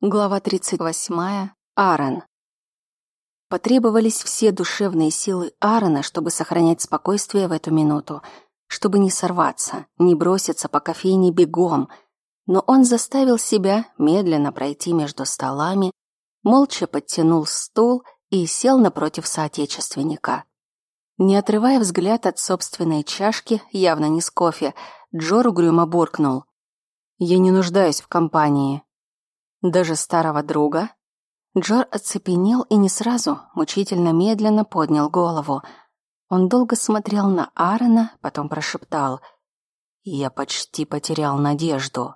Глава 38. Аарон. Потребовались все душевные силы Аарона, чтобы сохранять спокойствие в эту минуту, чтобы не сорваться, не броситься по кофейне бегом. Но он заставил себя медленно пройти между столами, молча подтянул стул и сел напротив соотечественника. Не отрывая взгляд от собственной чашки, явно не с кофе, Джор угрюмо буркнул. «Я не нуждаюсь в компании, даже старого друга? Джор оцепенел и не сразу, мучительно медленно поднял голову. Он долго смотрел на Аарона, потом прошептал. «Я почти потерял надежду.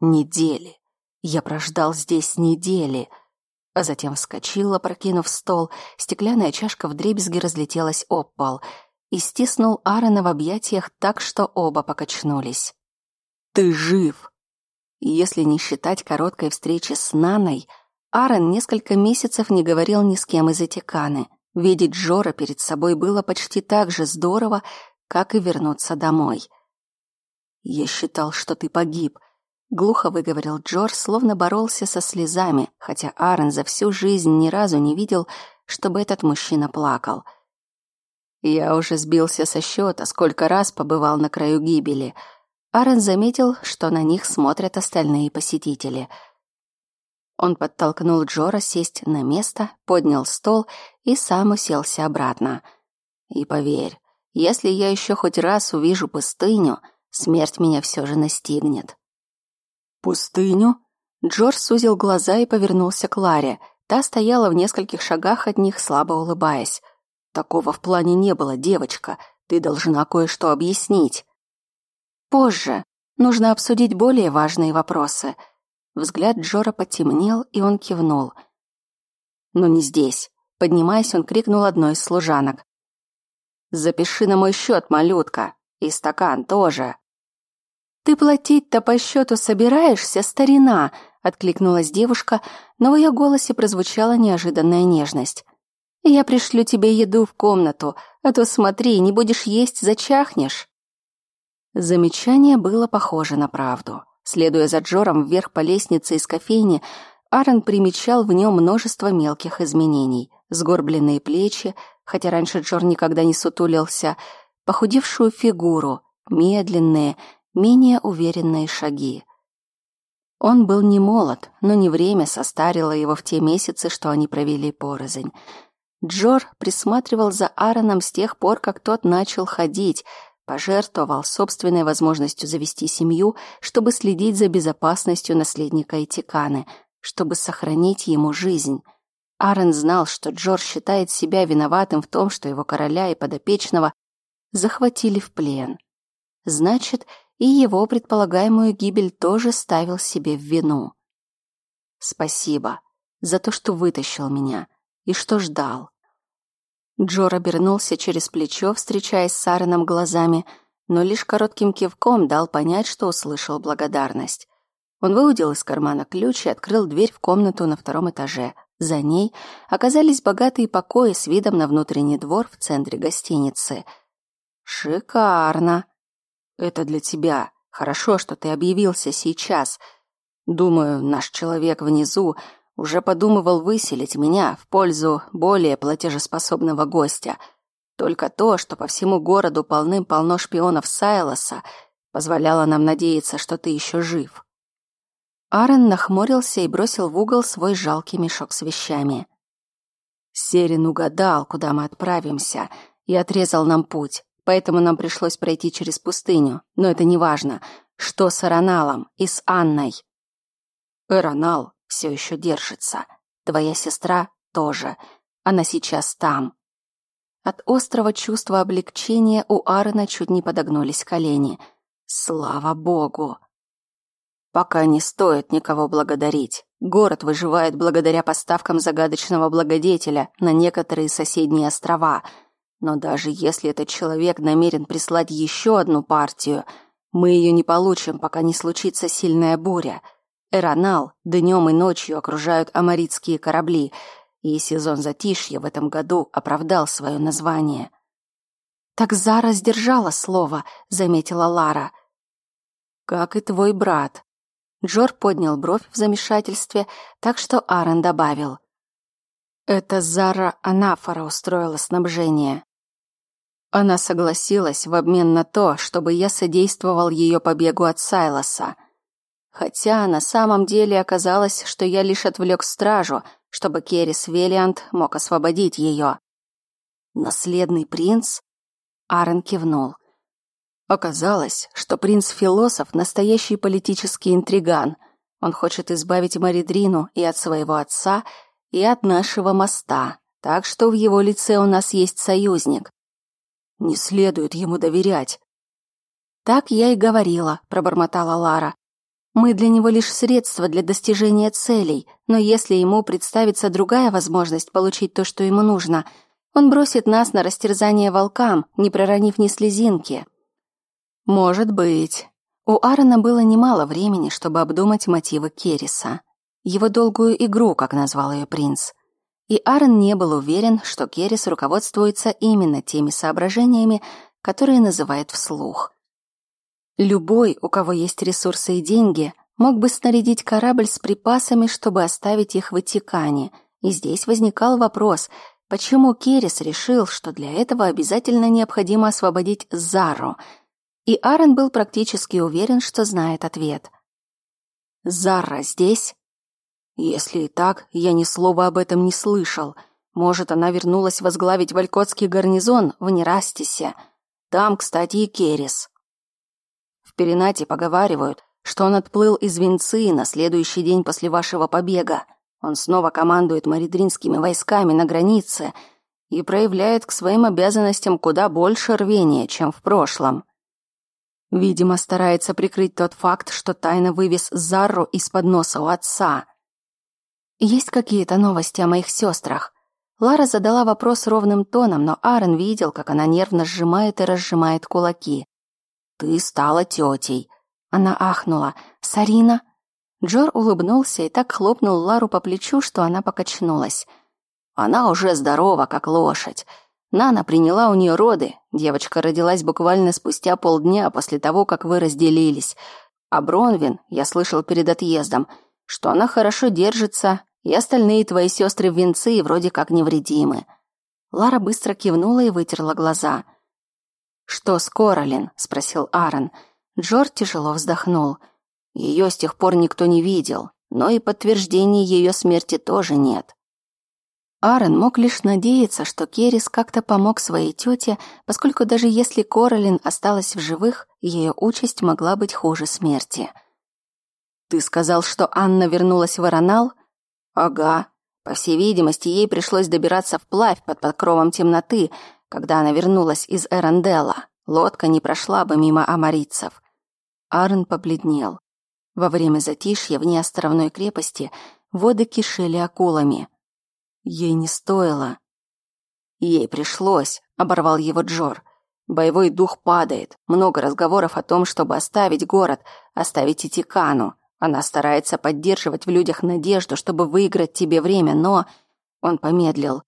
Недели. Я прождал здесь недели». А затем вскочил, опрокинув стол, стеклянная чашка вдребезги разлетелась об пол и стиснул Аарона в объятиях так, что оба покачнулись. «Ты жив!» Если не считать короткой встречи с Наной, Аарон несколько месяцев не говорил ни с кем из Этиканы. Видеть Джора перед собой было почти так же здорово, как и вернуться домой. «Я считал, что ты погиб», — глухо выговорил Джор, словно боролся со слезами, хотя Аарон за всю жизнь ни разу не видел, чтобы этот мужчина плакал. «Я уже сбился со счета, сколько раз побывал на краю гибели», — Аарон заметил, что на них смотрят остальные посетители. Он подтолкнул Джора сесть на место, поднял стол и сам уселся обратно. «И поверь, если я еще хоть раз увижу пустыню, смерть меня все же настигнет». «Пустыню?» Джор сузил глаза и повернулся к Ларе. Та стояла в нескольких шагах от них, слабо улыбаясь. «Такого в плане не было, девочка. Ты должна кое-что объяснить». Позже. Нужно обсудить более важные вопросы. Взгляд Джора потемнел, и он кивнул. Но не здесь. Поднимаясь, он крикнул одной из служанок. «Запиши на мой счет, малютка. И стакан тоже». «Ты платить-то по счету собираешься, старина?» — откликнулась девушка, но в ее голосе прозвучала неожиданная нежность. «Я пришлю тебе еду в комнату, а то смотри, не будешь есть, зачахнешь». Замечание было похоже на правду. Следуя за Джором вверх по лестнице из кофейни, Аарон примечал в нем множество мелких изменений. Сгорбленные плечи, хотя раньше Джор никогда не сутулился, похудевшую фигуру, медленные, менее уверенные шаги. Он был не молод, но не время состарило его в те месяцы, что они провели порознь. Джор присматривал за Аароном с тех пор, как тот начал ходить — пожертвовал собственной возможностью завести семью, чтобы следить за безопасностью наследника Этиканы, чтобы сохранить ему жизнь. Аарон знал, что Джордж считает себя виноватым в том, что его короля и подопечного захватили в плен. Значит, и его предполагаемую гибель тоже ставил себе в вину. Спасибо за то, что вытащил меня и что ждал. Джор обернулся через плечо, встречаясь с Аароном глазами, но лишь коротким кивком дал понять, что услышал благодарность. Он выудил из кармана ключ и открыл дверь в комнату на втором этаже. За ней оказались богатые покои с видом на внутренний двор в центре гостиницы. «Шикарно!» «Это для тебя. Хорошо, что ты объявился сейчас. Думаю, наш человек внизу уже подумывал выселить меня в пользу более платежеспособного гостя. Только то, что по всему городу полным-полно шпионов Сайлоса, позволяло нам надеяться, что ты еще жив. Аарон нахмурился и бросил в угол свой жалкий мешок с вещами. Серин угадал, куда мы отправимся, и отрезал нам путь, поэтому нам пришлось пройти через пустыню, но это не важно. Что с Ароналом и с Анной? Эронал все еще держится. Твоя сестра тоже. Она сейчас там. От острого чувства облегчения у Аарона чуть не подогнулись колени. Слава богу! Пока не стоит никого благодарить. Город выживает благодаря поставкам загадочного благодетеля на некоторые соседние острова. Но даже если этот человек намерен прислать еще одну партию, мы ее не получим, пока не случится сильная буря — Эронал днем и ночью окружают амаритские корабли, и сезон затишья в этом году оправдал свое название. «Так Зара сдержала слово», — заметила Лара. «Как и твой брат». Джор поднял бровь в замешательстве, так что Аарон добавил. «Это Зара Анафора устроила снабжение. Она согласилась в обмен на то, чтобы я содействовал ее побегу от Сайлоса. Хотя на самом деле оказалось, что я лишь отвлек стражу, чтобы Керрис Велиант мог освободить ее. Наследный принц? Аарон кивнул. Оказалось, что принц-философ – настоящий политический интриган. Он хочет избавить Маридрину и от своего отца, и от нашего моста, так что в его лице у нас есть союзник. Не следует ему доверять. Так я и говорила, пробормотала Лара. Мы для него лишь средство для достижения целей, но если ему представится другая возможность получить то, что ему нужно, он бросит нас на растерзание волкам, не проронив ни слезинки. Может быть. У Аарона было немало времени, чтобы обдумать мотивы Керриса. Его долгую игру, как назвал ее принц и Аарон не был уверен, что Керрис руководствуется именно теми соображениями, которые называет вслух. Любой, у кого есть ресурсы и деньги, мог бы снарядить корабль с припасами, чтобы оставить их в Ватикане, и здесь возникал вопрос, почему Керрис решил, что для этого обязательно необходимо освободить Зару, и Аарон был практически уверен, что знает ответ. «Зара здесь?» Если и так, я ни слова об этом не слышал. Может, она вернулась возглавить Валькотский гарнизон в Нерастисе. Там, кстати, и Керис. В Перенате поговаривают, что он отплыл из Венцы на следующий день после вашего побега. Он снова командует маридринскими войсками на границе и проявляет к своим обязанностям куда больше рвения, чем в прошлом. Видимо, старается прикрыть тот факт, что тайно вывез Зарру из-под носа у отца. «Есть какие-то новости о моих сестрах?» Лара задала вопрос ровным тоном, но Аарон видел, как она нервно сжимает и разжимает кулаки. «Ты стала тетей!» Она ахнула. «Сарина?» Джор улыбнулся и так хлопнул Лару по плечу, что она покачнулась. «Она уже здорова, как лошадь. Нана приняла у нее роды. Девочка родилась буквально спустя полдня после того, как вы разделились. А Бронвин, я слышал перед отъездом, что она хорошо держится и остальные твои сестры в венце и вроде как невредимы». Лара быстро кивнула и вытерла глаза. «Что с Королин?» — спросил Аарон. Джор тяжело вздохнул. Ее с тех пор никто не видел, но и подтверждений ее смерти тоже нет. Аарон мог лишь надеяться, что Керрис как-то помог своей тете, поскольку даже если Королин осталась в живых, ее участь могла быть хуже смерти. «Ты сказал, что Анна вернулась в Аронал?» Ага. По всей видимости, ей пришлось добираться вплавь под покровом темноты, когда она вернулась из Эранделла. Лодка не прошла бы мимо амарицев. Арн побледнел. Во время затишья вне островной крепости воды кишели акулами. Ей не стоило. Ей пришлось, оборвал его Джор. Боевой дух падает. Много разговоров о том, чтобы оставить город, оставить Итикану. Она старается поддерживать в людях надежду, чтобы выиграть тебе время, но... Он помедлил.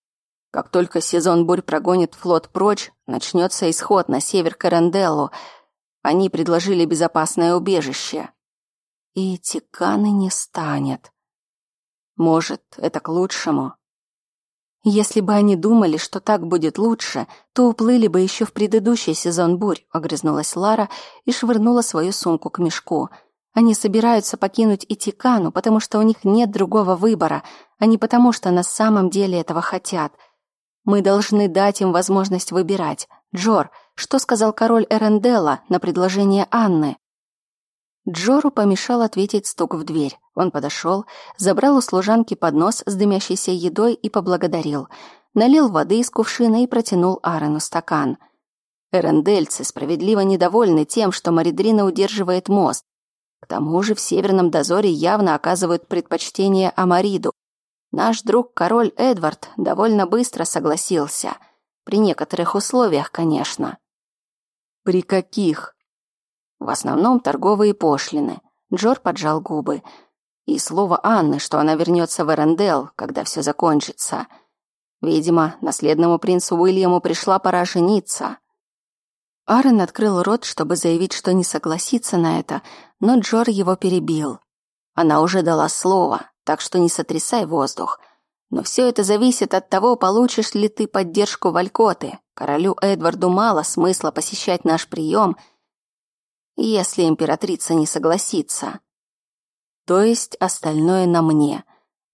Как только сезон бурь прогонит флот прочь, начнется исход на север Каренделлу. Они предложили безопасное убежище. И Тиканы не станет. Может, это к лучшему. Если бы они думали, что так будет лучше, то уплыли бы еще в предыдущий сезон бурь, огрызнулась Лара и швырнула свою сумку к мешку — они собираются покинуть Итикану, потому что у них нет другого выбора, а не потому, что на самом деле этого хотят. Мы должны дать им возможность выбирать. Джор, что сказал король Эренделла на предложение Анны? Джору помешал ответить стук в дверь. Он подошел, забрал у служанки поднос с дымящейся едой и поблагодарил. Налил воды из кувшина и протянул Аарону стакан. Эрендельцы справедливо недовольны тем, что Маридрина удерживает мост, к тому же в Северном дозоре явно оказывают предпочтение Амариду. Наш друг король Эдвард довольно быстро согласился. При некоторых условиях, конечно. При каких? В основном торговые пошлины. Джор поджал губы. И слово Анны, что она вернется в Эрендел, когда все закончится. Видимо, наследному принцу Уильяму пришла пора жениться. Аарон открыл рот, чтобы заявить, что не согласится на это, но Джор его перебил. Она уже дала слово, так что не сотрясай воздух. Но все это зависит от того, получишь ли ты поддержку Валькоты. Королю Эдварду мало смысла посещать наш прием, если императрица не согласится. То есть остальное на мне.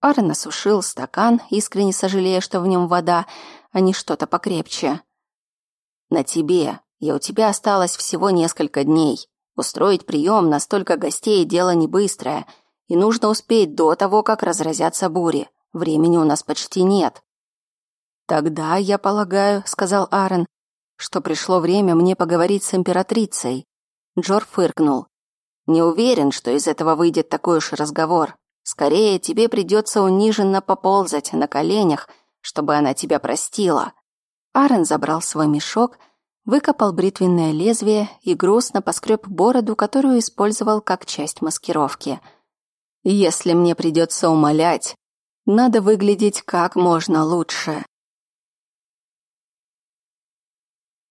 Аарон осушил стакан, искренне сожалея, что в нем вода, а не что-то покрепче. На тебе. И у тебя осталось всего несколько дней. Устроить прием на столько гостей – дело не быстрое, и нужно успеть до того, как разразятся бури. Времени у нас почти нет. Тогда, я полагаю, сказал Аарон, что пришло время мне поговорить с императрицей. Джор фыркнул. Не уверен, что из этого выйдет такой уж разговор. Скорее, тебе придется униженно поползать на коленях, чтобы она тебя простила. Аарон забрал свой мешок, выкопал бритвенное лезвие и грустно поскреб бороду, которую использовал как часть маскировки. Если мне придется умолять, надо выглядеть как можно лучше.